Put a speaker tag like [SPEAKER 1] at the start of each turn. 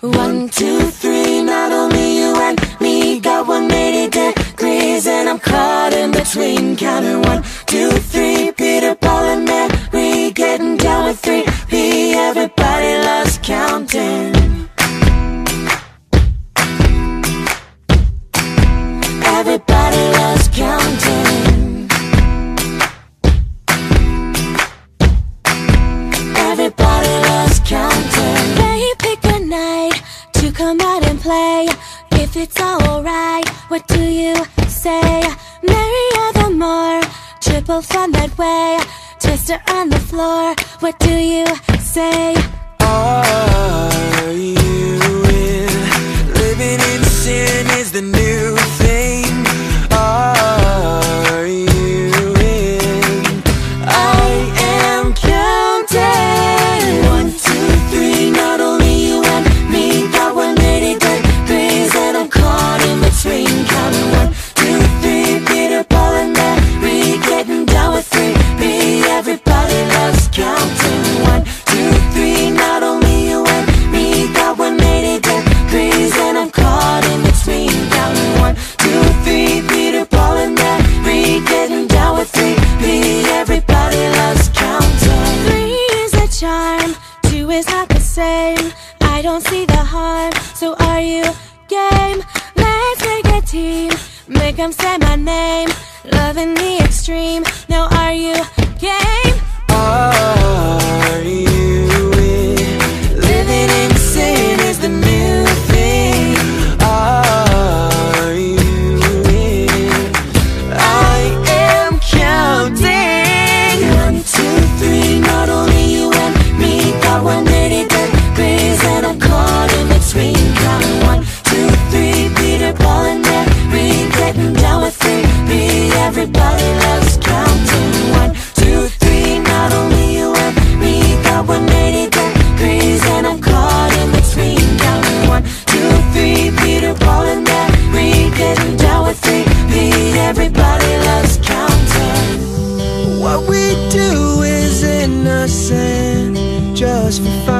[SPEAKER 1] One, two, three, not only you and me got 180 degrees and I'm caught in between. Counting one,
[SPEAKER 2] If it's alright, what do you say? Merrier the more, triple fun that way. Twister on the floor, what do you say?
[SPEAKER 3] Are
[SPEAKER 2] don't see the harm, so are you game? Let's make a team, make 'em say my name. Love in the extreme, now are you? What we do is innocent, just for fun.